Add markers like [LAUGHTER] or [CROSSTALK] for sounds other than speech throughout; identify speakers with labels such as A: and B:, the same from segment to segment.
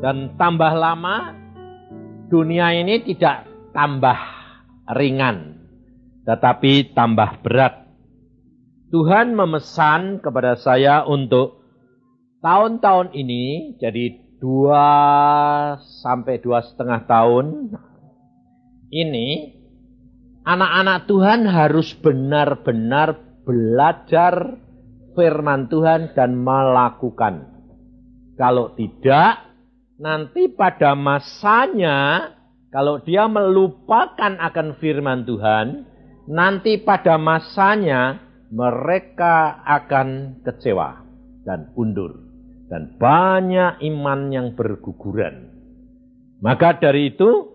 A: Dan tambah lama dunia ini tidak tambah ringan, tetapi tambah berat. Tuhan memesan kepada saya untuk tahun-tahun ini, jadi dua sampai dua setengah tahun ini, anak-anak Tuhan harus benar-benar belajar firman Tuhan dan melakukan. Kalau tidak, nanti pada masanya kalau dia melupakan akan firman Tuhan, nanti pada masanya mereka akan kecewa dan undur. Dan banyak iman yang berguguran. Maka dari itu,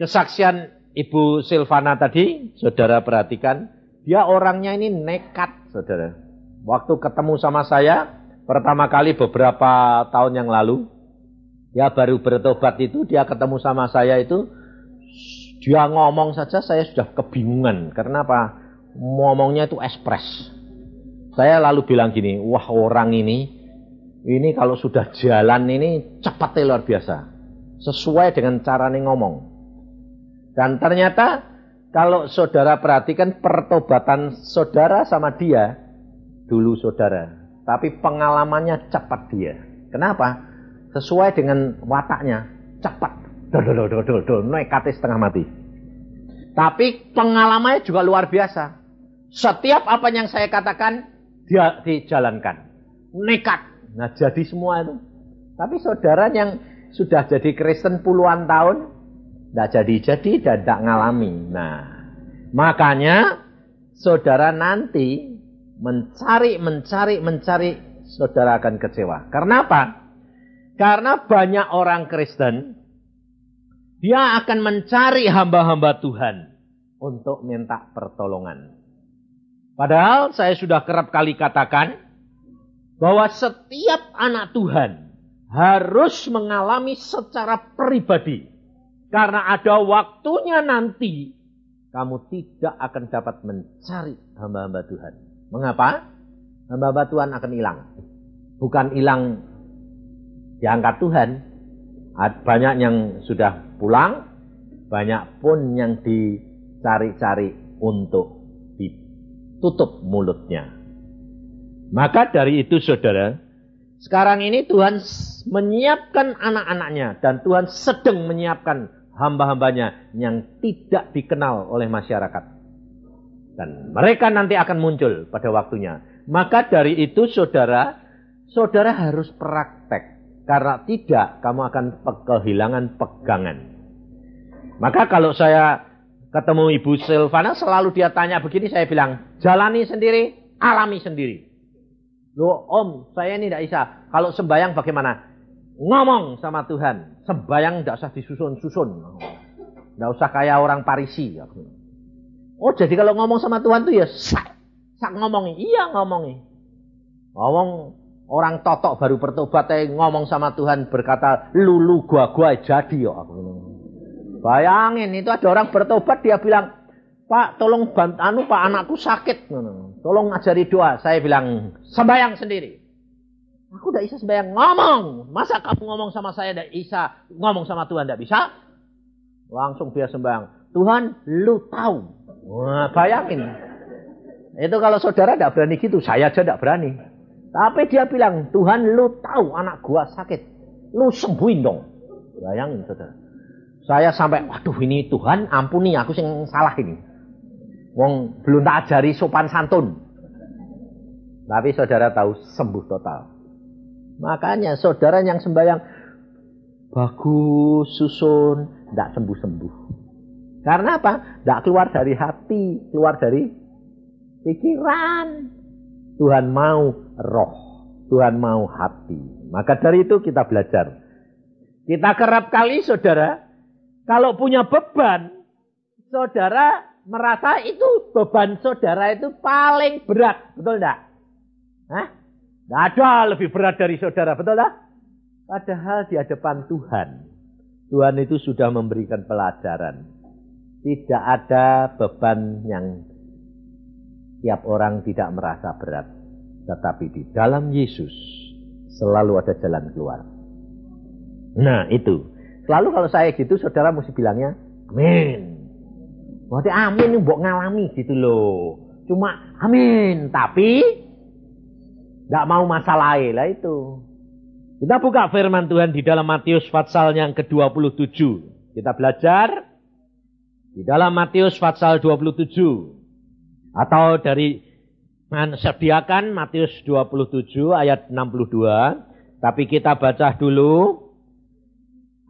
A: kesaksian Ibu Silvana tadi, saudara perhatikan, dia orangnya ini nekat, saudara. Waktu ketemu sama saya, pertama kali beberapa tahun yang lalu, Ya baru bertobat itu dia ketemu sama saya itu dia ngomong saja saya sudah kebingungan. Karena apa? Ngomongnya itu ekspres. Saya lalu bilang gini, wah orang ini, ini kalau sudah jalan ini cepatnya luar biasa. Sesuai dengan cara nih ngomong. Dan ternyata kalau saudara perhatikan pertobatan saudara sama dia, dulu saudara. Tapi pengalamannya cepat dia. Kenapa? sesuai dengan wataknya cepat. Dodol dodol dodol nekat setengah mati. Tapi pengalamannya juga luar biasa. Setiap apa yang saya katakan dia dijalankan. Nekat. Nah jadi semua itu. Tapi saudara yang sudah jadi Kristen puluhan tahun tidak jadi-jadi dan tidak ngalami. Nah makanya saudara nanti mencari mencari mencari saudara akan kecewa karena apa karena banyak orang Kristen, dia akan mencari hamba-hamba Tuhan untuk minta pertolongan. Padahal saya sudah kerap kali katakan bahwa setiap anak Tuhan harus mengalami secara pribadi. Karena ada waktunya nanti kamu tidak akan dapat mencari hamba-hamba Tuhan. Mengapa? Hamba-hamba Tuhan akan hilang. Bukan hilang diangkat Tuhan. Banyak yang sudah pulang, banyak pun yang dicari-cari untuk ditutup mulutnya. Maka dari itu saudara, sekarang ini Tuhan menyiapkan anak-anaknya dan Tuhan sedang menyiapkan hamba-hambanya yang tidak dikenal oleh masyarakat. Dan mereka nanti akan muncul pada waktunya. Maka dari itu saudara, saudara harus praktek. Karena tidak, kamu akan kehilangan pegangan. Maka kalau saya ketemu Ibu Silvana, selalu dia tanya begini, saya bilang, jalani sendiri, alami sendiri. Loh om, saya ini tidak bisa. Kalau sembayang bagaimana? Ngomong sama Tuhan. Sembayang tidak usah disusun-susun. Tidak usah kayak orang Parisi. Oh jadi kalau ngomong sama Tuhan tuh ya sak, sak ngomongi. Iya ngomongi. Ngomong Orang totok baru bertobat eh, ngomong sama Tuhan berkata lulu gua gua jadi ya. Bayangin itu ada orang bertobat dia bilang Pak tolong bantu anu Pak anakku sakit. Tolong ngajari doa. Saya bilang sembayang sendiri. Aku tidak bisa sembahyang ngomong. Masa kamu ngomong sama saya tidak bisa ngomong sama Tuhan tidak bisa? Langsung dia sembahyang. Tuhan lu tahu. Wah, bayangin. Itu kalau saudara tidak berani gitu, saya aja tidak berani. Tapi dia bilang, Tuhan lu tahu anak gua sakit. Lu sembuhin dong. Bayangin saudara. Saya sampai, waduh ini Tuhan ampuni aku yang salah ini. Wong belum tak ajari sopan santun. Tapi saudara tahu sembuh total. Makanya saudara yang sembahyang bagus susun, tidak sembuh-sembuh. Karena apa? Tidak keluar dari hati, keluar dari pikiran. Tuhan mau roh. Tuhan mau hati. Maka dari itu kita belajar. Kita kerap kali saudara, kalau punya beban, saudara merasa itu beban saudara itu paling berat. Betul enggak? Hah? Tidak ada lebih berat dari saudara. Betul enggak? Padahal di hadapan Tuhan. Tuhan itu sudah memberikan pelajaran. Tidak ada beban yang tiap orang tidak merasa berat. Tetapi di dalam Yesus, Selalu ada jalan keluar. Nah itu. Selalu kalau saya gitu saudara mesti bilangnya amin. Berarti amin mbok ngalami gitu loh. Cuma amin. Tapi nggak mau masalah lah itu. Kita buka firman Tuhan di dalam Matius pasal yang ke-27. Kita belajar di dalam Matius pasal 27. Atau dari sediakan Matius 27 ayat 62. Tapi kita baca dulu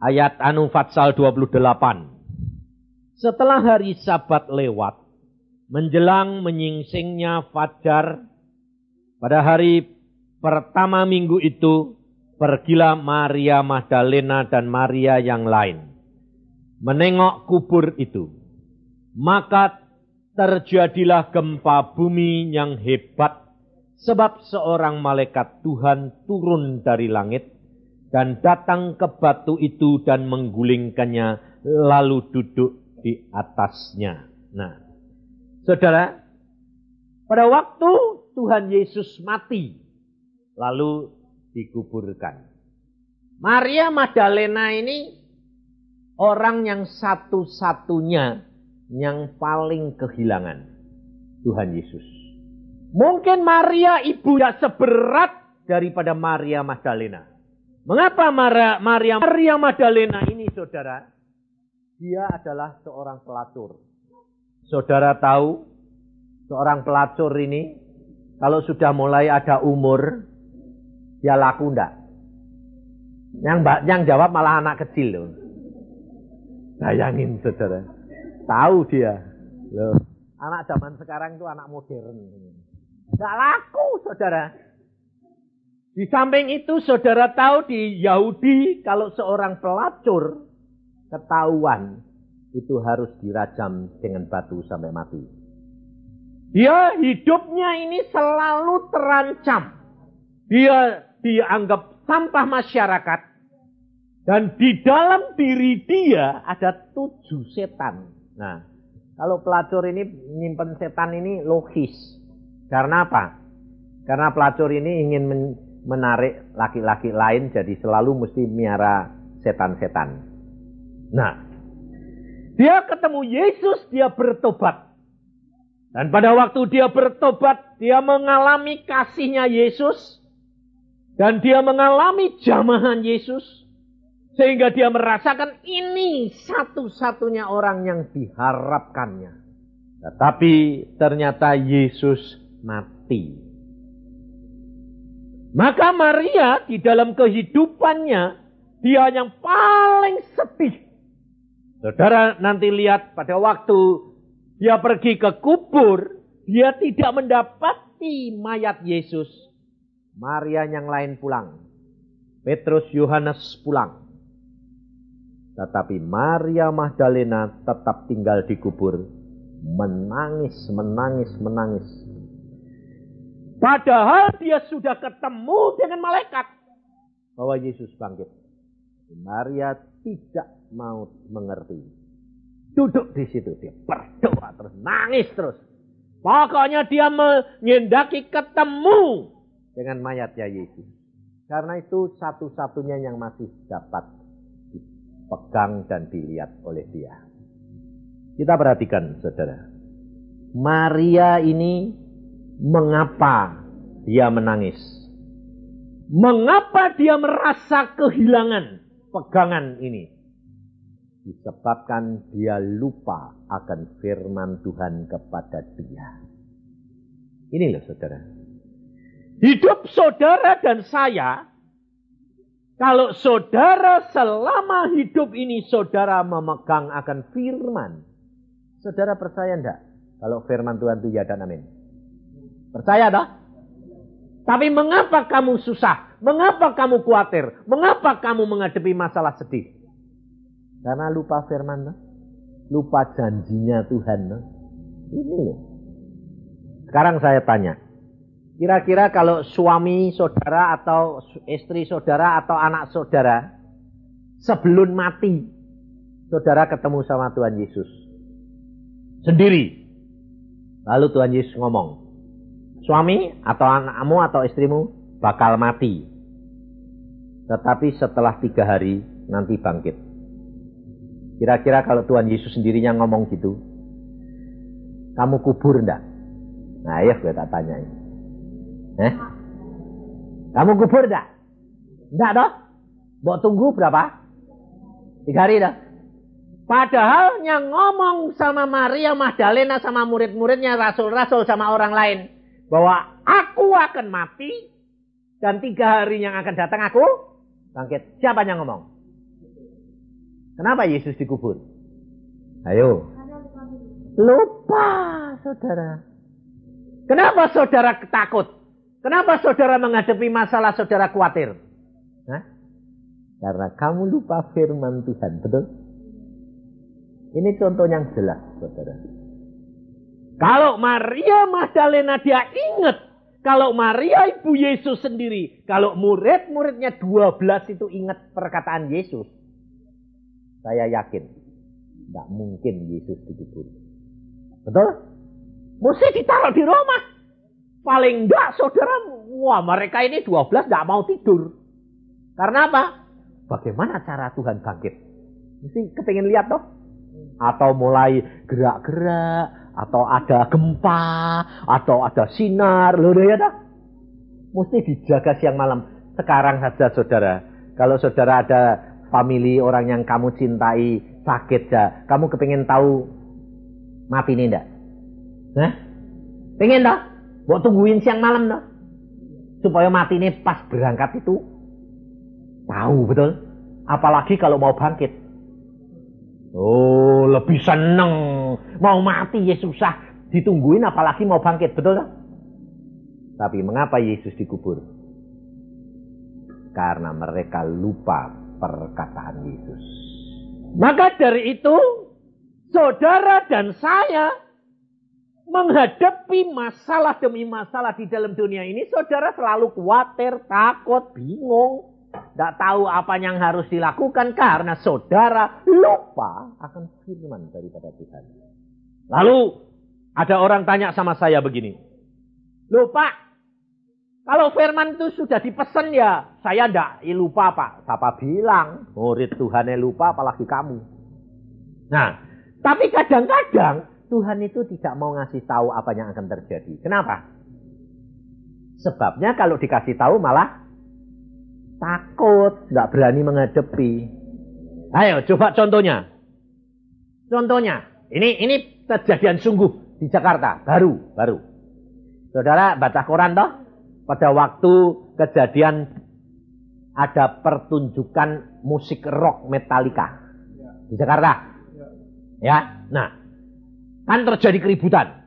A: ayat anu pasal 28. Setelah hari sabat lewat, menjelang menyingsingnya fajar, pada hari pertama minggu itu, pergilah Maria Magdalena dan Maria yang lain menengok kubur itu. Maka terjadilah gempa bumi yang hebat sebab seorang malaikat Tuhan turun dari langit dan datang ke batu itu dan menggulingkannya lalu duduk di atasnya. Nah, saudara, pada waktu Tuhan Yesus mati, lalu dikuburkan. Maria Magdalena ini orang yang satu-satunya yang paling kehilangan Tuhan Yesus. Mungkin Maria ibu tidak seberat daripada Maria Magdalena. Mengapa Maria, Maria, Maria Magdalena ini saudara? Dia adalah seorang pelacur. Saudara tahu seorang pelacur ini kalau sudah mulai ada umur dia laku enggak? Yang yang jawab malah anak kecil loh. Bayangin saudara. Tahu dia. Loh, anak zaman sekarang itu anak modern. Enggak laku saudara. Di samping itu saudara tahu di Yahudi kalau seorang pelacur ketahuan itu harus dirajam dengan batu sampai mati. Dia hidupnya ini selalu terancam. Dia dianggap sampah masyarakat. Dan di dalam diri dia ada tujuh setan. Nah, kalau pelacur ini menyimpan setan ini logis. Karena apa? Karena pelacur ini ingin menarik laki-laki lain jadi selalu mesti miara setan-setan. Nah, dia ketemu Yesus, dia bertobat. Dan pada waktu dia bertobat, dia mengalami kasihnya Yesus. Dan dia mengalami jamahan Yesus. Sehingga dia merasakan ini satu-satunya orang yang diharapkannya. Tetapi ternyata Yesus mati. Maka Maria di dalam kehidupannya, dia yang paling sedih. Saudara nanti lihat pada waktu dia pergi ke kubur, dia tidak mendapati mayat Yesus. Maria yang lain pulang. Petrus Yohanes pulang. Tetapi Maria Magdalena tetap tinggal di kubur. Menangis, menangis, menangis. Padahal dia sudah ketemu dengan malaikat. Bahwa Yesus bangkit. Maria tidak mau mengerti. Duduk di situ. Dia berdoa terus. Nangis terus. Pokoknya dia mengendaki ketemu dengan mayatnya Yesus. Karena itu satu-satunya yang masih dapat dipegang dan dilihat oleh dia. Kita perhatikan saudara. Maria ini mengapa dia menangis? Mengapa dia merasa kehilangan pegangan ini? Disebabkan dia lupa akan firman Tuhan kepada dia. Ini loh saudara. Hidup saudara dan saya kalau saudara selama hidup ini saudara memegang akan firman. Saudara percaya enggak? Kalau firman Tuhan itu ya dan amin. Percaya dah? Tapi mengapa kamu susah? Mengapa kamu khawatir? Mengapa kamu menghadapi masalah sedih? Karena lupa firman. Dah? Lupa janjinya Tuhan. Dah? Ini loh. Sekarang saya tanya. Kira-kira kalau suami saudara atau istri saudara atau anak saudara sebelum mati saudara ketemu sama Tuhan Yesus sendiri. Lalu Tuhan Yesus ngomong, suami atau anakmu atau istrimu bakal mati. tetapi setelah tiga hari nanti bangkit. Kira-kira kalau Tuhan Yesus sendirinya ngomong gitu, kamu kubur enggak? Nah, ya gue tak tanya ini. Eh? Kamu kubur enggak? Enggak dong? Mau tunggu berapa? Tiga hari dah. Padahal yang ngomong sama Maria Magdalena sama murid-muridnya, rasul-rasul sama orang lain. Bahwa aku akan mati dan tiga hari yang akan datang aku bangkit. Siapa yang ngomong? Kenapa Yesus dikubur? Ayo. Lupa, saudara. Kenapa saudara takut? Kenapa saudara menghadapi masalah saudara khawatir? Hah? Karena kamu lupa firman Tuhan, betul? Ini contoh yang jelas, saudara. Kalau Maria Magdalena dia ingat. Kalau Maria ibu Yesus sendiri. Kalau murid-muridnya 12 itu ingat perkataan Yesus. Saya yakin. Tidak mungkin Yesus dikubur. Betul? Mesti ditaruh di rumah. Paling enggak saudara. Wah mereka ini 12 tidak mau tidur. Karena apa? Bagaimana cara Tuhan bangkit? Mesti kepingin lihat toh atau mulai gerak-gerak, atau ada gempa, atau ada sinar, loh ya dah. Mesti dijaga siang malam. Sekarang saja saudara, kalau saudara ada family orang yang kamu cintai sakit ya, kamu kepingin tahu mati ini enggak? Nah, pengen dah? Mau tungguin siang malam dah? Supaya mati ini pas berangkat itu tahu betul. Apalagi kalau mau bangkit. Oh, lebih seneng. Mau mati ya susah. Ditungguin apalagi mau bangkit, betul tak? Tapi mengapa Yesus dikubur? Karena mereka lupa perkataan Yesus. Maka dari itu, saudara dan saya menghadapi masalah demi masalah di dalam dunia ini, saudara selalu khawatir, takut, bingung. Tidak tahu apa yang harus dilakukan karena saudara lupa akan firman daripada Tuhan. Lalu ada orang tanya sama saya begini. Lupa. Kalau firman itu sudah dipesan ya saya tidak lupa pak. Siapa bilang murid Tuhan yang lupa apalagi kamu. Nah tapi kadang-kadang Tuhan itu tidak mau ngasih tahu apa yang akan terjadi. Kenapa? Sebabnya kalau dikasih tahu malah Takut, nggak berani menghadapi. Ayo, coba contohnya. Contohnya, ini ini kejadian sungguh di Jakarta, baru, baru. Saudara baca koran toh? Pada waktu kejadian ada pertunjukan musik rock Metallica di Jakarta. Ya, nah, kan terjadi keributan.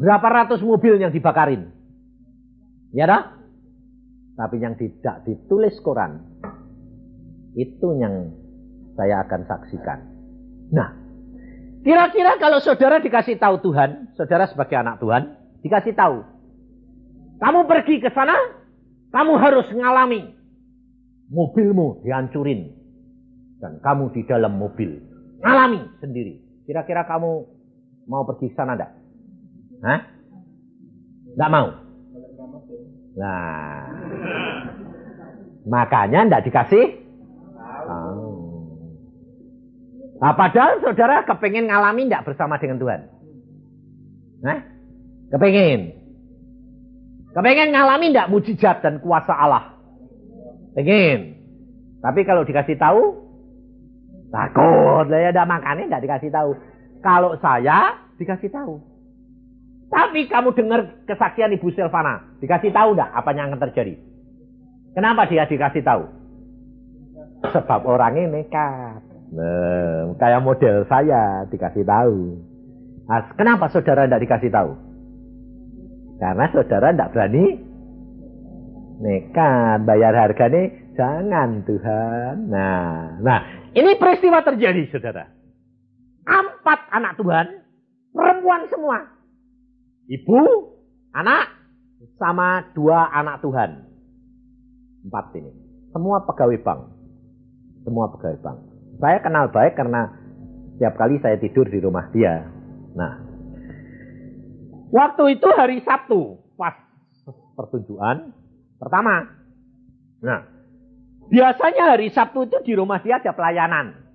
A: Berapa ratus mobil yang dibakarin? Ya dah? Tapi yang tidak ditulis Quran, itu yang saya akan saksikan. Nah, kira-kira kalau saudara dikasih tahu Tuhan, saudara sebagai anak Tuhan, dikasih tahu. Kamu pergi ke sana, kamu harus ngalami mobilmu dihancurin. Dan kamu di dalam mobil. Ngalami sendiri. Kira-kira kamu mau pergi sana enggak? Hah? Enggak mau? Nah, makanya tidak dikasih Nah, padahal saudara kepengen ngalami tidak bersama dengan Tuhan. Nah, kepengen. Kepengen ngalami tidak mujizat dan kuasa Allah. Pengen. Tapi kalau dikasih tahu, takut. Ya, ada makanya tidak dikasih tahu. Kalau saya dikasih tahu. Tapi kamu dengar kesaksian Ibu Silvana. Dikasih tahu enggak apa yang akan terjadi? Kenapa dia dikasih tahu? Sebab orangnya nekat. Nah, kayak model saya dikasih tahu. Nah, kenapa saudara tidak dikasih tahu? Karena saudara tidak berani nekat bayar harganya jangan Tuhan. Nah, nah ini peristiwa terjadi saudara. Empat anak Tuhan, perempuan semua. Ibu, anak, sama dua anak Tuhan. Empat ini. Semua pegawai bank. Semua pegawai bank. Saya kenal baik karena setiap kali saya tidur di rumah dia. Nah, waktu itu hari Sabtu, pas pertunjukan pertama. Nah, Biasanya hari Sabtu itu di rumah dia ada pelayanan.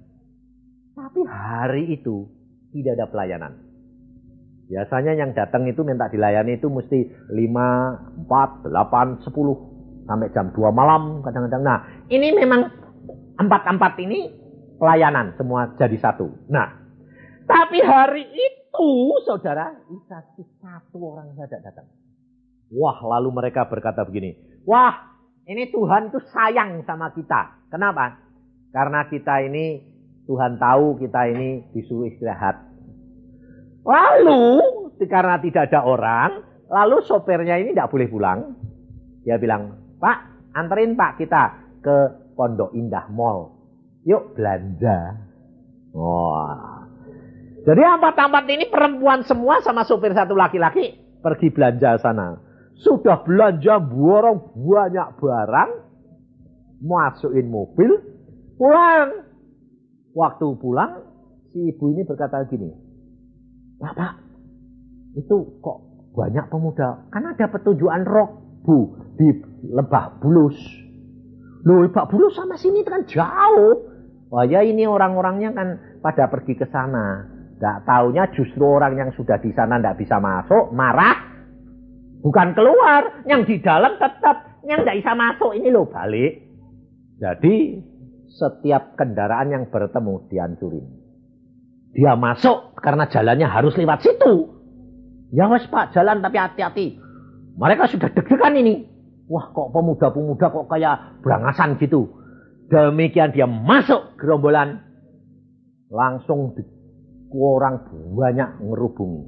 A: Tapi hari itu tidak ada pelayanan. Biasanya yang datang itu minta dilayani itu mesti 5, 4, 8, 10. Sampai jam 2 malam kadang-kadang. Nah ini memang empat-empat ini pelayanan semua jadi satu. Nah tapi hari itu saudara bisa satu orang saja datang. Wah lalu mereka berkata begini. Wah ini Tuhan itu sayang sama kita. Kenapa? Karena kita ini Tuhan tahu kita ini disuruh istirahat. Lalu karena tidak ada orang, lalu sopirnya ini tidak boleh pulang. Dia bilang, Pak, anterin Pak kita ke Pondok Indah Mall. Yuk belanja. Wah. Jadi empat-empat ini perempuan semua sama sopir satu laki-laki pergi belanja sana. Sudah belanja borong banyak barang, masukin mobil, pulang. Waktu pulang, si ibu ini berkata gini, Pak, Pak, itu kok banyak pemuda. Kan ada petunjukan roh bu di Lebah Bulus. Loh, Lebah Bulus sama sini kan jauh. Wah ya ini orang-orangnya kan pada pergi ke sana. Tidak taunya justru orang yang sudah di sana tidak bisa masuk, marah. Bukan keluar, yang di dalam tetap, yang tidak bisa masuk ini loh balik. Jadi setiap kendaraan yang bertemu dihancurin. Dia masuk karena jalannya harus lewat situ. Ya wes pak, jalan tapi hati-hati. Mereka sudah deg-degan ini. Wah kok pemuda-pemuda kok kayak berangasan gitu. Demikian dia masuk gerombolan. Langsung di, orang banyak ngerubungi.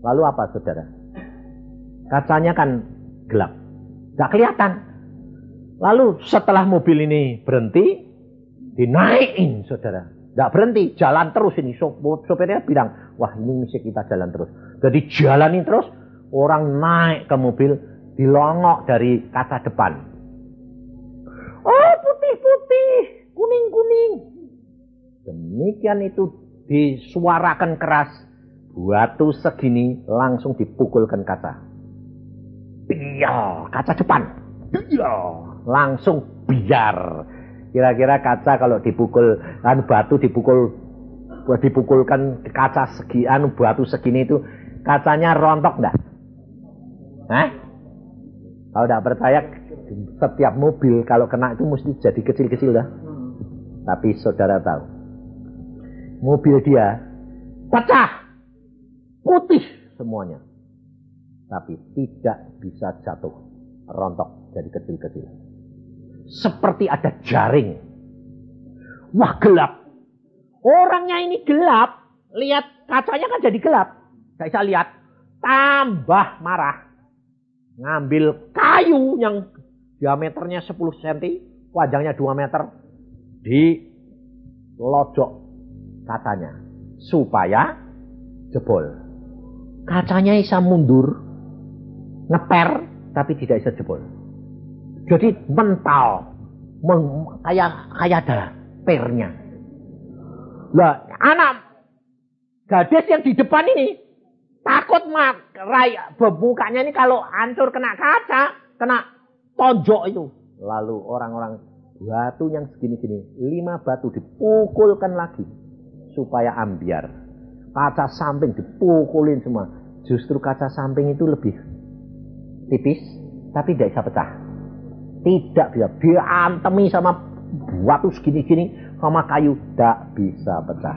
A: Lalu apa saudara? Kacanya kan gelap. Gak kelihatan. Lalu setelah mobil ini berhenti, dinaikin saudara. Tidak berhenti, jalan terus ini. Sopirnya bilang, wah ini misi kita jalan terus. Jadi jalanin terus, orang naik ke mobil, dilongok dari kaca depan. Oh putih-putih, kuning-kuning. Demikian itu disuarakan keras. Batu segini langsung dipukulkan kaca. Iya, kaca depan. Iya, langsung biar Kira-kira kaca kalau dipukul kan batu dipukul dipukulkan kaca segi anu batu segini itu kacanya rontok enggak? Hah? Kalau tidak percaya setiap mobil kalau kena itu mesti jadi kecil-kecil dah. Tapi saudara tahu, mobil dia pecah, putih semuanya. Tapi tidak bisa jatuh, rontok jadi kecil-kecil seperti ada jaring. Wah gelap. Orangnya ini gelap. Lihat kacanya kan jadi gelap. Saya bisa lihat. Tambah marah. Ngambil kayu yang diameternya 10 cm. Panjangnya 2 meter. Di lojok kacanya. Supaya jebol. Kacanya bisa mundur. Ngeper. Tapi tidak bisa jebol. Jadi mental. kayak kayak ada pernya. Lah, anak gadis yang di depan ini takut mak raya bukanya ini kalau hancur kena kaca, kena tonjok itu. Lalu orang-orang batu yang segini-gini, lima batu dipukulkan lagi supaya ambiar. Kaca samping dipukulin semua. Justru kaca samping itu lebih tipis, tapi tidak bisa pecah. Tidak bisa. Dia antemi sama batu segini-gini sama kayu. Tidak bisa pecah.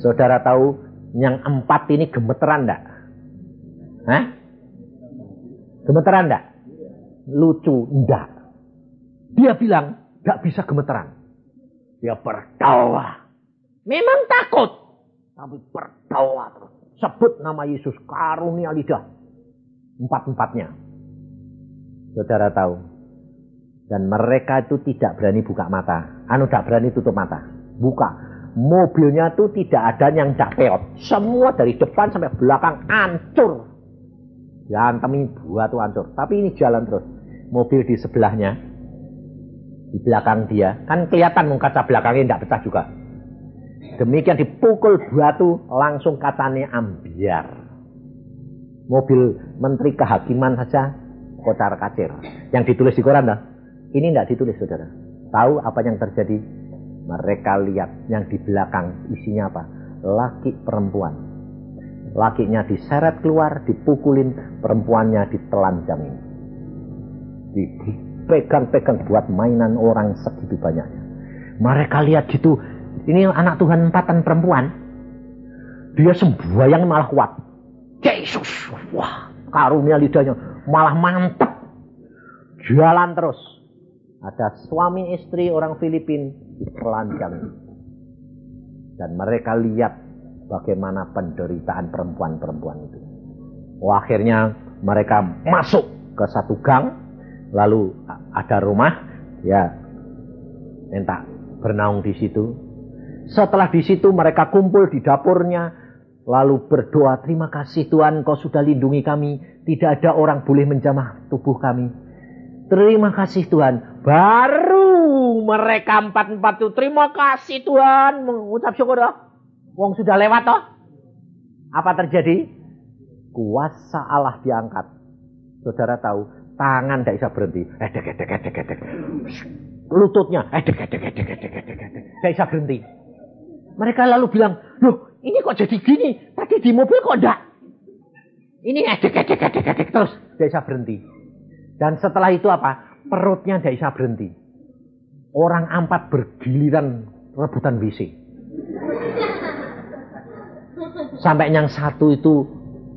A: Saudara tahu yang empat ini gemeteran enggak? Hah? Gemeteran enggak? Lucu. Enggak. Dia bilang enggak bisa gemeteran. Dia berdoa. Memang takut. Tapi berdoa terus. Sebut nama Yesus. Karunia lidah. Empat-empatnya. Saudara tahu. Dan mereka itu tidak berani buka mata. Anu tidak berani tutup mata. Buka. Mobilnya itu tidak ada yang capeot. Semua dari depan sampai belakang hancur. Diantemi buat tuh hancur. Tapi ini jalan terus. Mobil di sebelahnya. Di belakang dia. Kan kelihatan kaca belakangnya tidak pecah juga. Demikian dipukul batu langsung katanya ambiar. Mobil Menteri Kehakiman saja kocar kacir. Yang ditulis di koran dah. Ini tidak ditulis saudara. Tahu apa yang terjadi? Mereka lihat yang di belakang isinya apa? Laki perempuan. Lakinya diseret keluar, dipukulin, perempuannya ditelanjangin. Dipegang-pegang buat mainan orang segitu banyaknya. Mereka lihat gitu, ini anak Tuhan empatan perempuan. Dia sembahyang malah kuat. Yesus, wah karunia lidahnya malah mantap. Jalan terus. Ada suami istri orang Filipin telanjang. Dan mereka lihat bagaimana penderitaan perempuan-perempuan itu. Oh, akhirnya mereka masuk ke satu gang, lalu ada rumah, ya minta bernaung di situ. Setelah di situ mereka kumpul di dapurnya, lalu berdoa, terima kasih Tuhan kau sudah lindungi kami, tidak ada orang boleh menjamah tubuh kami. Terima kasih Tuhan. Baru mereka empat-empat itu terima kasih Tuhan. Mengucap syukur doh. Wong sudah lewat toh. Apa terjadi? Kuasa Allah diangkat. Saudara tahu, tangan tidak bisa berhenti. Edek, edek, edek, edek. Lututnya, edek, edek, edek, edek, edek, edek. Tidak bisa berhenti. Mereka lalu bilang, loh ini kok jadi gini? Tadi di mobil kok enggak? Ini edek, edek, edek, edek. Terus tidak bisa berhenti. Dan setelah itu apa? Perutnya tidak bisa berhenti. Orang empat bergiliran rebutan WC. Sampai yang satu itu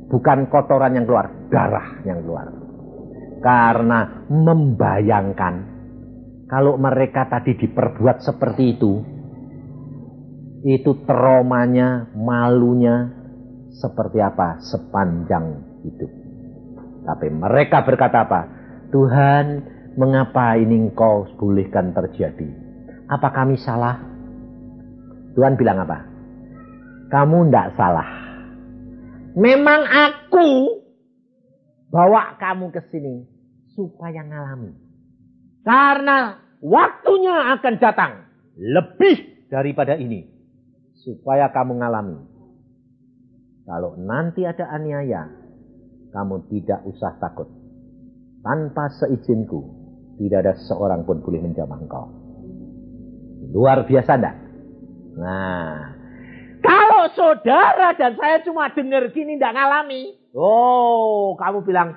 A: bukan kotoran yang keluar, darah yang keluar. Karena membayangkan kalau mereka tadi diperbuat seperti itu, itu traumanya, malunya seperti apa sepanjang hidup. Tapi mereka berkata apa? Tuhan, mengapa ini engkau bolehkan terjadi? Apa kami salah? Tuhan bilang apa? Kamu tidak salah. Memang aku bawa kamu ke sini supaya ngalami. Karena waktunya akan datang lebih daripada ini. Supaya kamu ngalami. Kalau nanti ada aniaya, kamu tidak usah takut tanpa seizinku, tidak ada seorang pun boleh menjamah engkau. Luar biasa enggak? Nah, kalau saudara dan saya cuma dengar gini enggak ngalami. Oh, kamu bilang,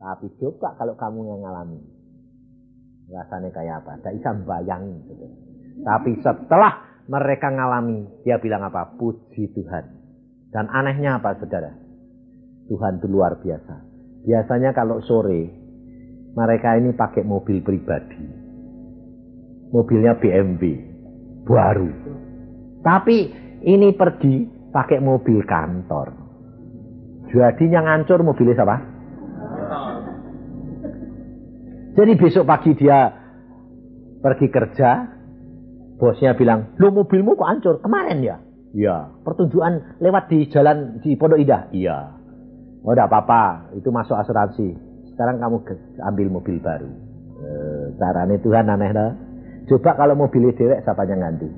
A: tapi coba kalau kamu yang ngalami. Rasanya kayak apa? Tidak bisa bayangin. Gitu. Tapi setelah mereka ngalami, dia bilang apa? Puji Tuhan. Dan anehnya apa saudara? Tuhan itu luar biasa. Biasanya kalau sore mereka ini pakai mobil pribadi. Mobilnya BMW baru. Tapi ini pergi pakai mobil kantor. Jadi yang ngancur mobilnya siapa? Jadi besok pagi dia pergi kerja, bosnya bilang, lo mobilmu kok hancur? Kemarin ya? Iya. Pertunjukan lewat di jalan di Pondok Indah? Iya. Oh tidak apa-apa, itu masuk asuransi. Sekarang kamu ambil mobil baru. E, caranya Tuhan aneh dah. Coba kalau mobil dewek siapa yang ganti?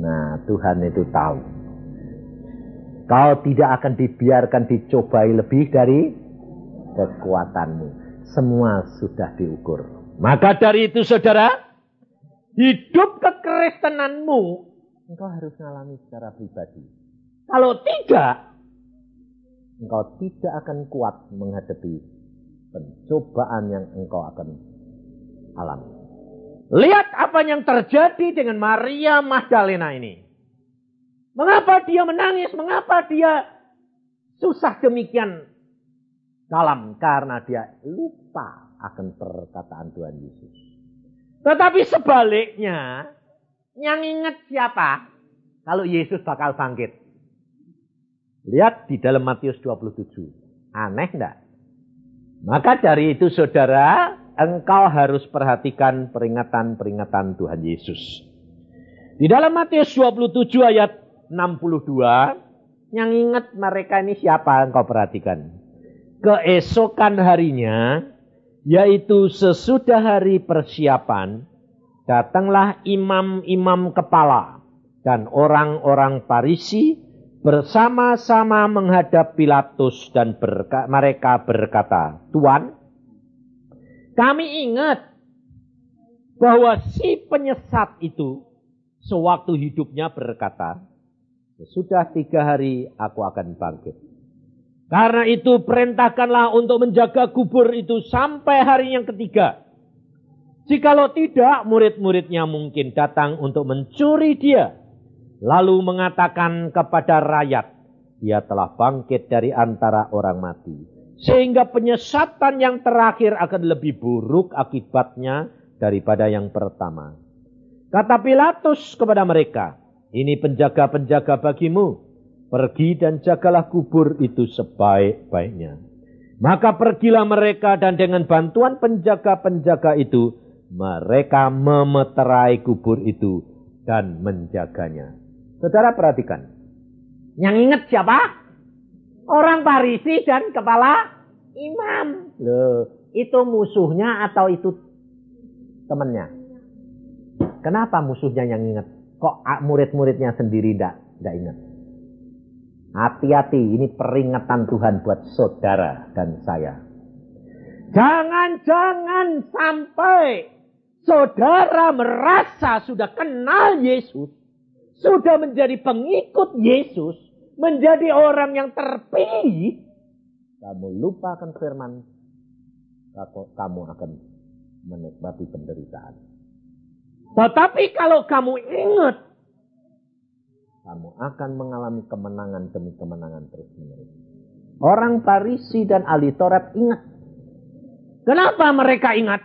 A: Nah Tuhan itu tahu. Kau tidak akan dibiarkan dicobai lebih dari kekuatanmu. Semua sudah diukur. Maka dari itu saudara, hidup kekristenanmu engkau harus mengalami secara pribadi. Kalau tidak, engkau tidak akan kuat menghadapi pencobaan yang engkau akan alami. Lihat apa yang terjadi dengan Maria Magdalena ini. Mengapa dia menangis? Mengapa dia susah demikian dalam? Karena dia lupa akan perkataan Tuhan Yesus. Tetapi sebaliknya, yang ingat siapa? Kalau Yesus bakal bangkit. Lihat di dalam Matius 27. Aneh enggak? Maka dari itu saudara, engkau harus perhatikan peringatan-peringatan Tuhan Yesus. Di dalam Matius 27 ayat 62, yang ingat mereka ini siapa engkau perhatikan. Keesokan harinya, yaitu sesudah hari persiapan, datanglah imam-imam kepala dan orang-orang Parisi bersama-sama menghadap Pilatus dan berka, mereka berkata, Tuan, kami ingat bahwa si penyesat itu sewaktu hidupnya berkata, sudah tiga hari aku akan bangkit. Karena itu perintahkanlah untuk menjaga kubur itu sampai hari yang ketiga. Jikalau tidak, murid-muridnya mungkin datang untuk mencuri dia. Lalu mengatakan kepada rakyat, dia telah bangkit dari antara orang mati. Sehingga penyesatan yang terakhir akan lebih buruk akibatnya daripada yang pertama. Kata Pilatus kepada mereka, ini penjaga-penjaga bagimu. Pergi dan jagalah kubur itu sebaik-baiknya. Maka pergilah mereka dan dengan bantuan penjaga-penjaga itu, mereka memeterai kubur itu dan menjaganya. Saudara perhatikan. Yang ingat siapa? Orang Parisi dan kepala imam. Loh, itu musuhnya atau itu temannya? Kenapa musuhnya yang ingat? Kok murid-muridnya sendiri tidak ingat? Hati-hati, ini peringatan Tuhan buat saudara dan saya. Jangan-jangan sampai saudara merasa sudah kenal Yesus, sudah menjadi pengikut Yesus, menjadi orang yang terpilih, kamu lupakan firman, kamu akan menikmati penderitaan. Tetapi kalau kamu ingat kamu akan mengalami kemenangan demi kemenangan terus menerus. Orang Parisi dan ahli Taurat ingat. Kenapa mereka ingat?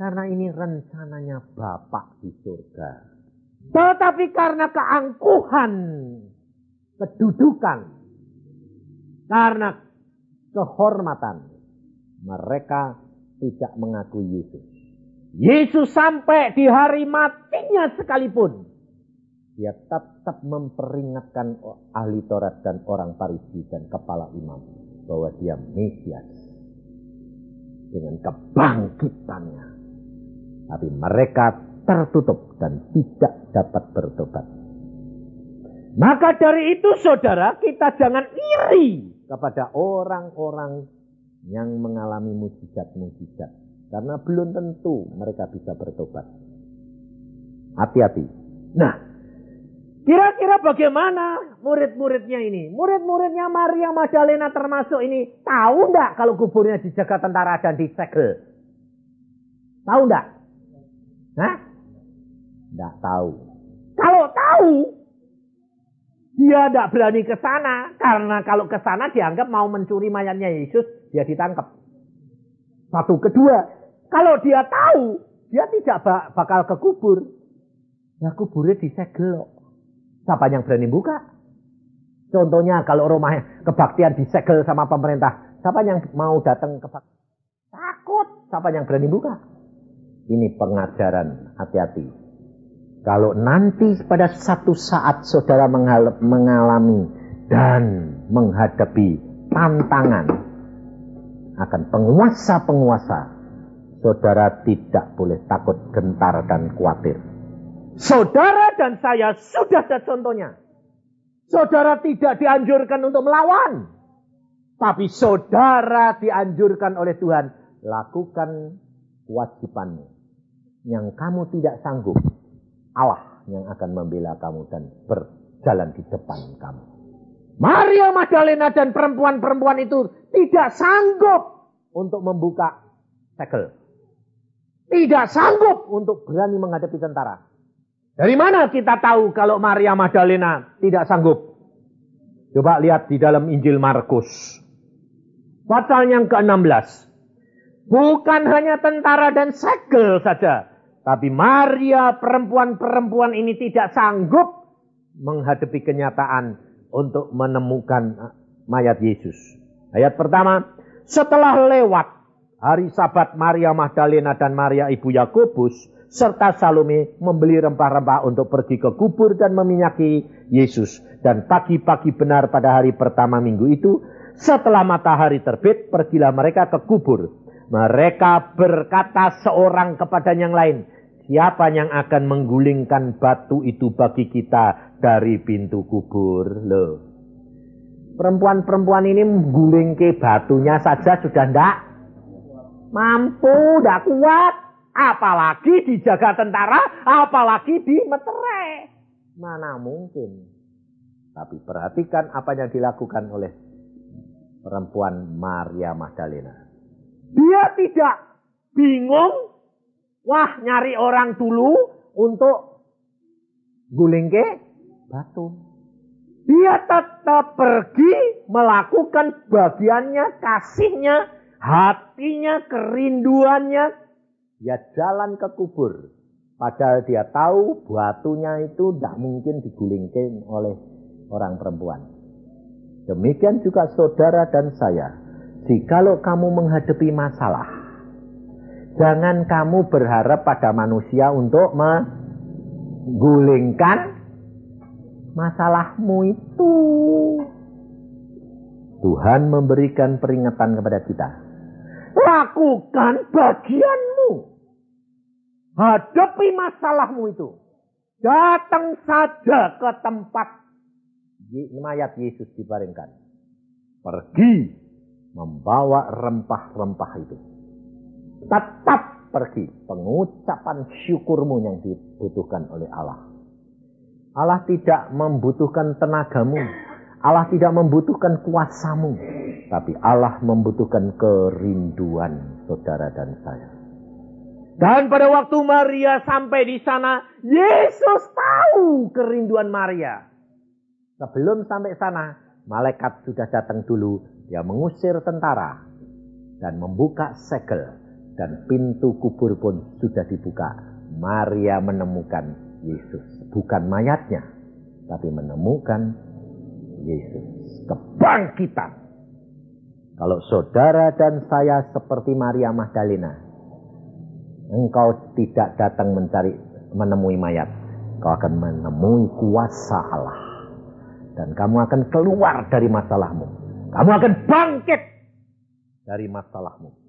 A: Karena ini rencananya Bapak di surga. Tetapi karena keangkuhan, kedudukan, karena kehormatan, mereka tidak mengakui Yesus. Yesus sampai di hari matinya sekalipun dia tetap memperingatkan ahli Taurat dan orang Parisi dan kepala imam bahwa dia Mesias dengan kebangkitannya. Tapi mereka tertutup dan tidak dapat bertobat. Maka dari itu saudara kita jangan iri kepada orang-orang yang mengalami mujizat-mujizat. Karena belum tentu mereka bisa bertobat. Hati-hati. Nah, Kira-kira bagaimana murid-muridnya ini? Murid-muridnya Maria Magdalena termasuk ini tahu enggak kalau kuburnya dijaga tentara dan disegel? Tahu enggak? Hah? Enggak tahu. Kalau tahu, dia tidak berani ke sana karena kalau ke sana dianggap mau mencuri mayatnya Yesus, dia ditangkap. Satu kedua, kalau dia tahu, dia tidak bakal ke kubur. Ya kuburnya disegel Siapa yang berani buka? Contohnya kalau rumah kebaktian disegel sama pemerintah. Siapa yang mau datang ke Takut. Siapa yang berani buka? Ini pengajaran. Hati-hati. Kalau nanti pada satu saat saudara mengalami dan menghadapi tantangan akan penguasa-penguasa, saudara tidak boleh takut, gentar, dan khawatir. Saudara dan saya sudah ada contohnya. Saudara tidak dianjurkan untuk melawan. Tapi saudara dianjurkan oleh Tuhan. Lakukan kewajibanmu. Yang kamu tidak sanggup. Allah yang akan membela kamu dan berjalan di depan kamu. Maria Magdalena dan perempuan-perempuan itu tidak sanggup untuk membuka segel. Tidak sanggup untuk berani menghadapi tentara. Dari mana kita tahu kalau Maria Magdalena tidak sanggup? Coba lihat di dalam Injil Markus. Pasal yang ke-16. Bukan hanya tentara dan segel saja. Tapi Maria perempuan-perempuan ini tidak sanggup menghadapi kenyataan untuk menemukan mayat Yesus. Ayat pertama, setelah lewat hari sabat Maria Magdalena dan Maria ibu Yakobus serta Salome membeli rempah-rempah untuk pergi ke kubur dan meminyaki Yesus. Dan pagi-pagi benar pada hari pertama minggu itu, setelah matahari terbit, pergilah mereka ke kubur. Mereka berkata seorang kepada yang lain, siapa yang akan menggulingkan batu itu bagi kita dari pintu kubur? Loh. Perempuan-perempuan ini mengguling ke batunya saja sudah ndak mampu, ndak kuat. Apalagi dijaga tentara, apalagi di meterai. Mana mungkin. Tapi perhatikan apa yang dilakukan oleh perempuan Maria Magdalena. Dia tidak bingung. Wah nyari orang dulu untuk guling ke batu. Dia tetap pergi melakukan bagiannya, kasihnya, hatinya, kerinduannya. Dia jalan ke kubur. Padahal dia tahu batunya itu tidak mungkin digulingkan oleh orang perempuan. Demikian juga saudara dan saya. Jikalau kamu menghadapi masalah, jangan kamu berharap pada manusia untuk menggulingkan masalahmu itu. Tuhan memberikan peringatan kepada kita. Lakukan bagianmu. Hadapi masalahmu itu. Datang saja ke tempat mayat Yesus dibaringkan. Pergi membawa rempah-rempah itu. Tetap pergi. Pengucapan syukurmu yang dibutuhkan oleh Allah. Allah tidak membutuhkan tenagamu. Allah tidak membutuhkan kuasamu. Tapi Allah membutuhkan kerinduan saudara dan saya. Dan pada waktu Maria sampai di sana, Yesus tahu kerinduan Maria. Sebelum sampai sana, malaikat sudah datang dulu. Dia mengusir tentara dan membuka segel. Dan pintu kubur pun sudah dibuka. Maria menemukan Yesus. Bukan mayatnya, tapi menemukan Yesus. Kebangkitan. Kalau saudara dan saya seperti Maria Magdalena, engkau tidak datang mencari menemui mayat, kau akan menemui kuasa Allah dan kamu akan keluar dari masalahmu. Kamu akan bangkit dari masalahmu.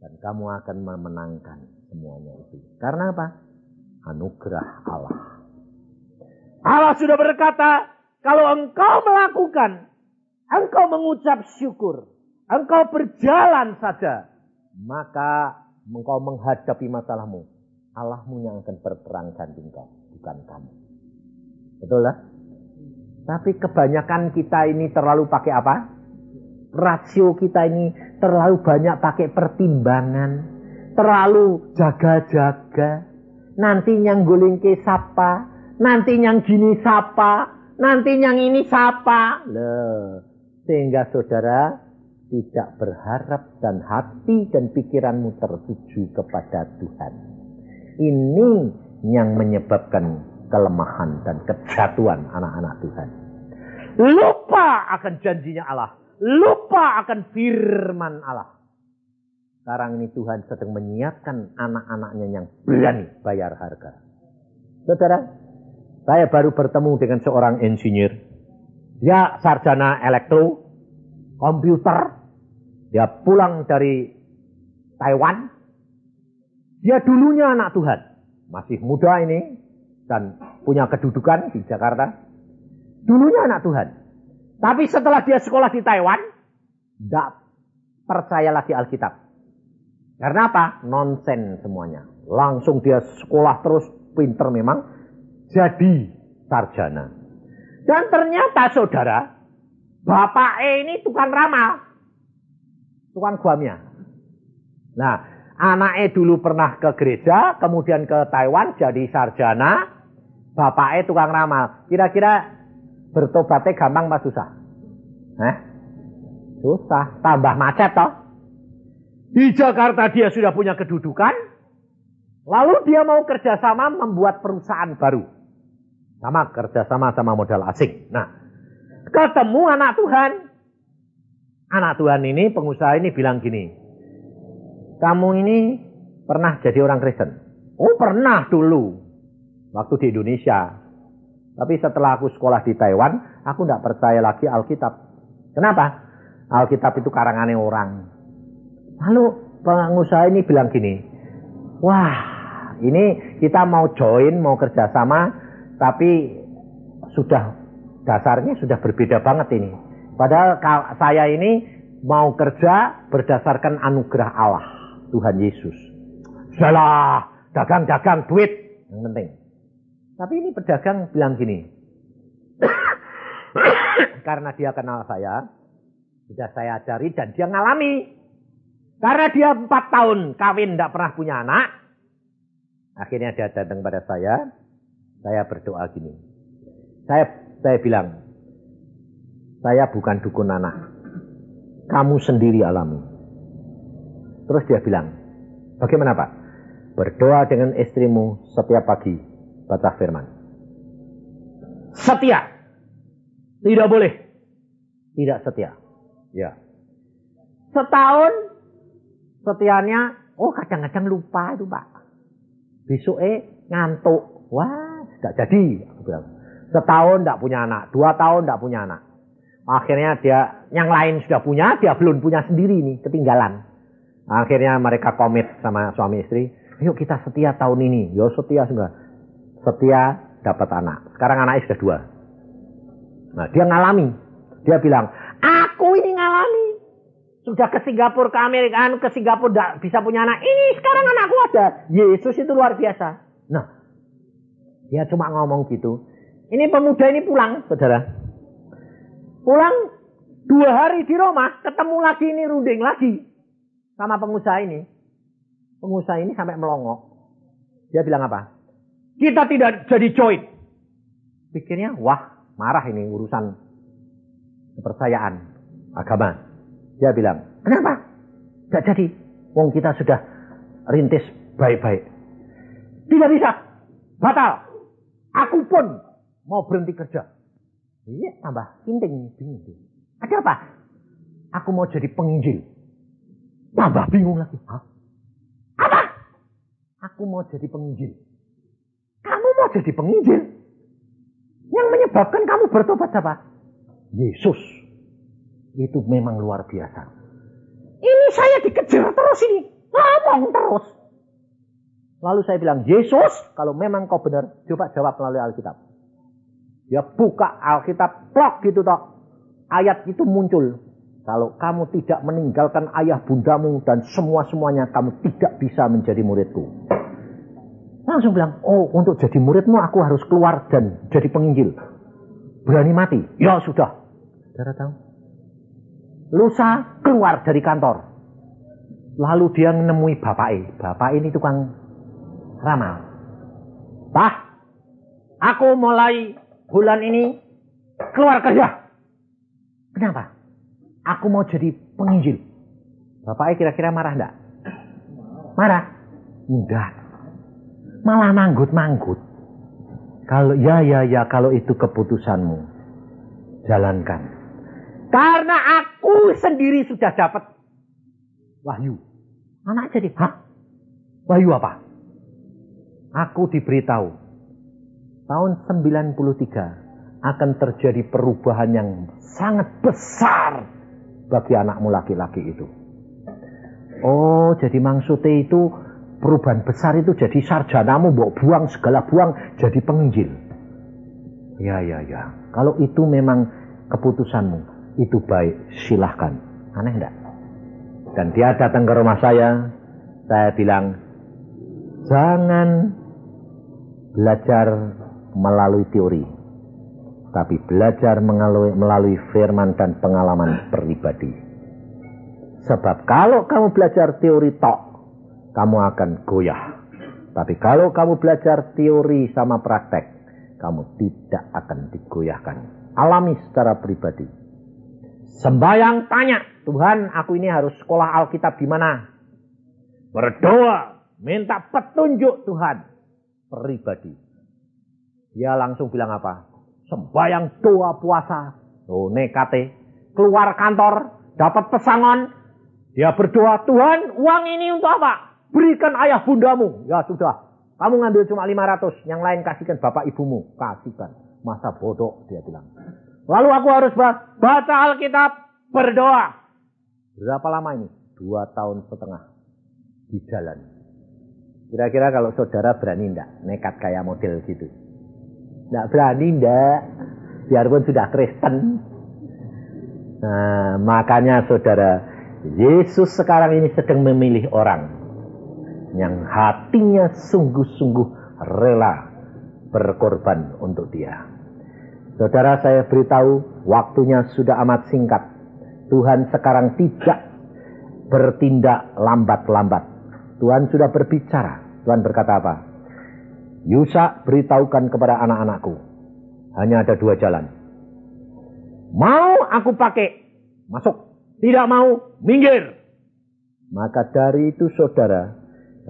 A: Dan kamu akan memenangkan semuanya itu. Karena apa? Anugerah Allah. Allah sudah berkata, kalau engkau melakukan, engkau mengucap syukur, engkau berjalan saja, maka engkau menghadapi masalahmu. Allahmu yang akan berperang engkau, bukan kamu. Betul lah? Tapi kebanyakan kita ini terlalu pakai apa? Rasio kita ini terlalu banyak pakai pertimbangan. Terlalu jaga-jaga. Nanti yang guling ke siapa? Nanti yang gini siapa? Nanti yang ini siapa? Loh. Sehingga saudara tidak berharap dan hati dan pikiranmu tertuju kepada Tuhan. Ini yang menyebabkan kelemahan dan kejatuhan anak-anak Tuhan. Lupa akan janjinya Allah. Lupa akan firman Allah. Sekarang ini Tuhan sedang menyiapkan anak-anaknya yang berani bayar harga. Saudara, saya baru bertemu dengan seorang insinyur. Dia sarjana elektro, komputer. Dia pulang dari Taiwan. Dia dulunya anak Tuhan. Masih muda ini. Dan punya kedudukan di Jakarta. Dulunya anak Tuhan. Tapi setelah dia sekolah di Taiwan, tidak percaya lagi Alkitab. Karena apa? Nonsen semuanya. Langsung dia sekolah terus, pinter memang. Jadi sarjana. Dan ternyata saudara, Bapak E ini tukang ramal. Tukang guamnya. Nah, anak E dulu pernah ke gereja, kemudian ke Taiwan jadi sarjana. Bapak E tukang ramal. Kira-kira bertobatnya gampang apa susah? Eh? Susah, tambah macet toh. Di Jakarta dia sudah punya kedudukan, lalu dia mau kerjasama membuat perusahaan baru. Sama kerjasama sama modal asing. Nah, ketemu anak Tuhan. Anak Tuhan ini, pengusaha ini bilang gini, kamu ini pernah jadi orang Kristen? Oh pernah dulu, waktu di Indonesia. Tapi setelah aku sekolah di Taiwan, aku tidak percaya lagi Alkitab. Kenapa? Alkitab itu karangannya orang. Lalu pengusaha ini bilang gini, wah ini kita mau join, mau kerjasama, tapi sudah dasarnya sudah berbeda banget ini. Padahal saya ini mau kerja berdasarkan anugerah Allah, Tuhan Yesus. Sudahlah, dagang-dagang duit yang penting. Tapi ini pedagang bilang gini. [COUGHS] Karena dia kenal saya, sudah saya ajari dan dia ngalami. Karena dia empat tahun kawin tidak pernah punya anak. Akhirnya dia datang pada saya. Saya berdoa gini. Saya saya bilang, saya bukan dukun anak. Kamu sendiri alami. Terus dia bilang, bagaimana Pak? Berdoa dengan istrimu setiap pagi. Baca firman. Setia. Tidak boleh. Tidak setia. Ya. Setahun setianya, oh kadang-kadang lupa itu Pak. Besok eh ngantuk. Wah, tidak jadi. Aku bilang. Setahun tidak punya anak. Dua tahun tidak punya anak. Akhirnya dia, yang lain sudah punya, dia belum punya sendiri nih, ketinggalan. Akhirnya mereka komit sama suami istri. Yuk kita setia tahun ini. Yo setia sudah. Setia dapat anak. Sekarang anaknya sudah dua. Nah dia ngalami. Dia bilang, aku ini ngalami. Sudah ke Singapura, ke Amerika, anu, ke Singapura tidak bisa punya anak. Ini sekarang anakku ada. Yesus itu luar biasa. Nah, dia cuma ngomong gitu. Ini pemuda ini pulang, saudara. Pulang dua hari di Roma, ketemu lagi ini runding lagi sama pengusaha ini. Pengusaha ini sampai melongok. Dia bilang apa? Kita tidak jadi join. Pikirnya, wah marah ini urusan kepercayaan agama. Dia bilang, kenapa? Gak jadi. Wong kita sudah rintis baik-baik. Tidak bisa. Batal. Aku pun mau berhenti kerja. Iya, tambah kinting bingung. Ada apa? Aku mau jadi penginjil. Tambah bingung lagi. Hah? Apa? Aku mau jadi penginjil. Kamu jadi penginjil? Yang menyebabkan kamu bertobat siapa? Yesus. Itu memang luar biasa. Ini saya dikejar terus ini. Ngomong terus. Lalu saya bilang, Yesus, kalau memang kau benar, coba jawab melalui Alkitab. Dia buka Alkitab, plok gitu toh. Ayat itu muncul. Kalau kamu tidak meninggalkan ayah bundamu dan semua-semuanya, kamu tidak bisa menjadi muridku. Langsung bilang, oh untuk jadi muridmu aku harus keluar dan jadi penginjil. Berani mati? Ya sudah. Saudara tahu? Lusa keluar dari kantor. Lalu dia menemui bapak Bapak ini tukang ramal. Pak, aku mulai bulan ini keluar kerja. Kenapa? Aku mau jadi penginjil. Bapak kira-kira marah enggak? Marah? Enggak malah manggut-manggut. Kalau ya ya ya kalau itu keputusanmu, jalankan. Karena aku sendiri sudah dapat wahyu. Anak jadi, hah? Wahyu apa? Aku diberitahu tahun 93 akan terjadi perubahan yang sangat besar bagi anakmu laki-laki itu. Oh, jadi maksudnya itu perubahan besar itu jadi sarjanamu bawa buang segala buang jadi penginjil. Ya ya ya. Kalau itu memang keputusanmu itu baik silahkan. Aneh enggak? Dan dia datang ke rumah saya. Saya bilang jangan belajar melalui teori. Tapi belajar melalui, melalui firman dan pengalaman pribadi. Sebab kalau kamu belajar teori tok, kamu akan goyah. Tapi kalau kamu belajar teori sama praktek, kamu tidak akan digoyahkan. Alami secara pribadi. Sembayang tanya, Tuhan aku ini harus sekolah Alkitab di mana? Berdoa, minta petunjuk Tuhan. Pribadi. Dia langsung bilang apa? Sembayang doa puasa. Oh nekate. Keluar kantor, dapat pesangon. Dia berdoa, Tuhan uang ini untuk apa? Berikan ayah bundamu. Ya sudah. Kamu ngambil cuma 500. Yang lain kasihkan bapak ibumu. Kasihkan. Masa bodoh dia bilang. Lalu aku harus baca Alkitab. Berdoa. Berapa lama ini? Dua tahun setengah. Di jalan. Kira-kira kalau saudara berani enggak? Nekat kayak model gitu. Enggak berani enggak? Biarpun sudah Kristen. Nah, makanya saudara, Yesus sekarang ini sedang memilih orang yang hatinya sungguh-sungguh rela berkorban untuk dia. Saudara saya beritahu, waktunya sudah amat singkat. Tuhan sekarang tidak bertindak lambat-lambat. Tuhan sudah berbicara. Tuhan berkata apa? Yusa beritahukan kepada anak-anakku. Hanya ada dua jalan. Mau aku pakai, masuk. Tidak mau, minggir. Maka dari itu saudara,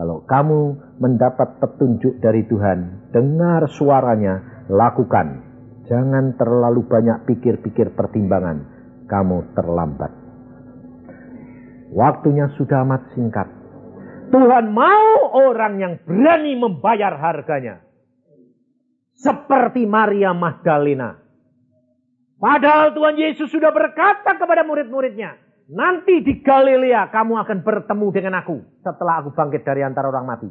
A: kalau kamu mendapat petunjuk dari Tuhan, dengar suaranya, lakukan. Jangan terlalu banyak pikir-pikir pertimbangan. Kamu terlambat. Waktunya sudah amat singkat. Tuhan mau orang yang berani membayar harganya. Seperti Maria Magdalena. Padahal Tuhan Yesus sudah berkata kepada murid-muridnya, nanti di Galilea kamu akan bertemu dengan aku setelah aku bangkit dari antara orang mati.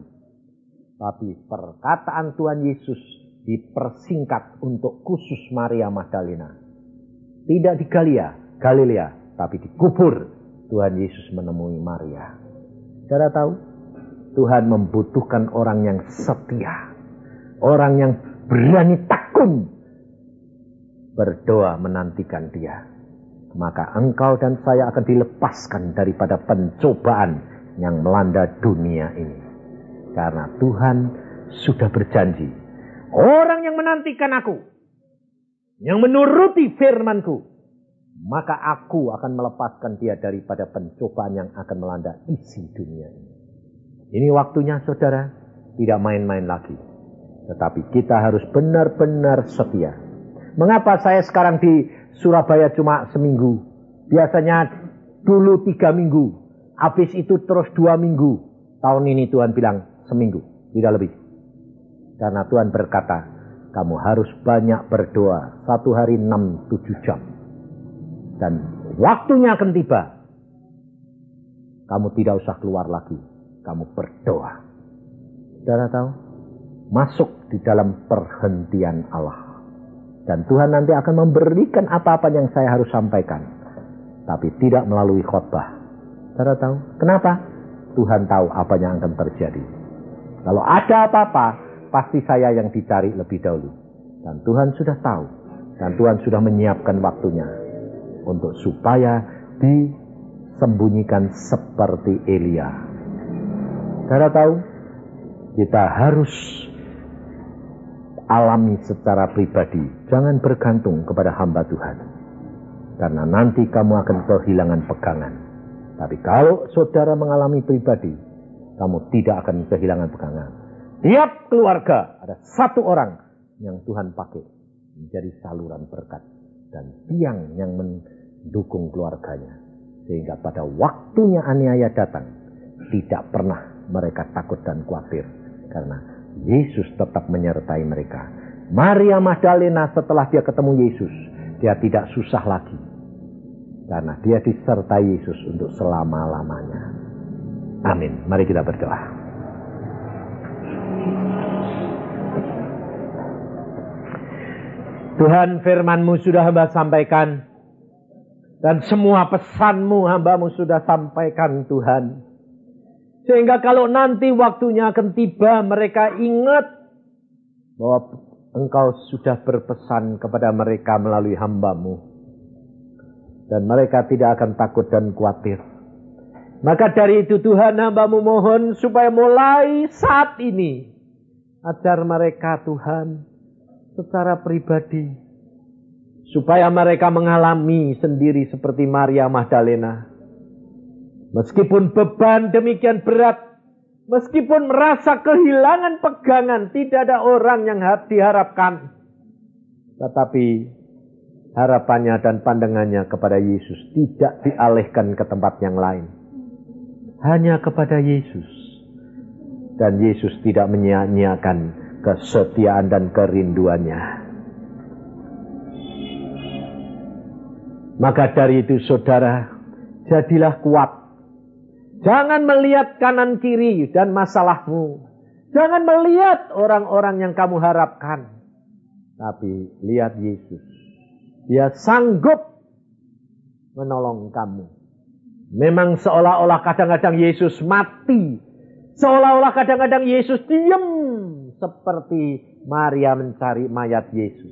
A: Tapi perkataan Tuhan Yesus dipersingkat untuk khusus Maria Magdalena. Tidak di Galilea, Galilea, tapi dikubur Tuhan Yesus menemui Maria. Saudara tahu, Tuhan membutuhkan orang yang setia. Orang yang berani takun. Berdoa menantikan dia. Maka engkau dan saya akan dilepaskan daripada pencobaan yang melanda dunia ini. Karena Tuhan sudah berjanji Orang yang menantikan aku, yang menuruti firmanku, maka aku akan melepaskan dia daripada pencobaan yang akan melanda isi dunia ini. Ini waktunya saudara, tidak main-main lagi. Tetapi kita harus benar-benar setia. Mengapa saya sekarang di Surabaya cuma seminggu? Biasanya dulu tiga minggu. Habis itu terus dua minggu. Tahun ini Tuhan bilang seminggu, tidak lebih. Karena Tuhan berkata, kamu harus banyak berdoa. Satu hari enam tujuh jam. Dan waktunya akan tiba. Kamu tidak usah keluar lagi. Kamu berdoa. Saudara tahu? Masuk di dalam perhentian Allah. Dan Tuhan nanti akan memberikan apa-apa yang saya harus sampaikan. Tapi tidak melalui khotbah. Saudara tahu? Kenapa? Tuhan tahu apa yang akan terjadi. Kalau ada apa-apa, pasti saya yang dicari lebih dahulu. Dan Tuhan sudah tahu. Dan Tuhan sudah menyiapkan waktunya. Untuk supaya disembunyikan seperti Elia. Karena tahu, kita harus alami secara pribadi. Jangan bergantung kepada hamba Tuhan. Karena nanti kamu akan kehilangan pegangan. Tapi kalau saudara mengalami pribadi, kamu tidak akan kehilangan pegangan. Tiap keluarga ada satu orang yang Tuhan pakai menjadi saluran berkat dan tiang yang mendukung keluarganya. Sehingga pada waktunya aniaya datang, tidak pernah mereka takut dan khawatir. Karena Yesus tetap menyertai mereka. Maria Magdalena setelah dia ketemu Yesus, dia tidak susah lagi. Karena dia disertai Yesus untuk selama-lamanya. Amin. Mari kita berdoa. Tuhan firmanmu sudah hamba sampaikan. Dan semua pesanmu hambamu sudah sampaikan Tuhan. Sehingga kalau nanti waktunya akan tiba mereka ingat bahwa engkau sudah berpesan kepada mereka melalui hambamu. Dan mereka tidak akan takut dan khawatir. Maka dari itu Tuhan hambamu mohon supaya mulai saat ini. Ajar mereka Tuhan secara pribadi. Supaya mereka mengalami sendiri seperti Maria Magdalena. Meskipun beban demikian berat, meskipun merasa kehilangan pegangan, tidak ada orang yang diharapkan. Tetapi harapannya dan pandangannya kepada Yesus tidak dialihkan ke tempat yang lain. Hanya kepada Yesus. Dan Yesus tidak menyia-nyiakan kesetiaan dan kerinduannya. Maka dari itu saudara, jadilah kuat. Jangan melihat kanan kiri dan masalahmu. Jangan melihat orang-orang yang kamu harapkan. Tapi lihat Yesus. Dia sanggup menolong kamu. Memang seolah-olah kadang-kadang Yesus mati Seolah-olah kadang-kadang Yesus diam seperti Maria mencari mayat Yesus.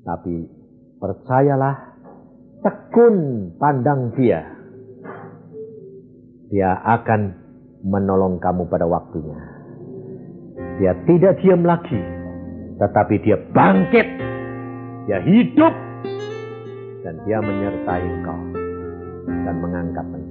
A: Tapi percayalah, tekun pandang dia. Dia akan menolong kamu pada waktunya. Dia tidak diam lagi, tetapi dia bangkit. Dia hidup dan dia menyertai engkau dan mengangkat engkau.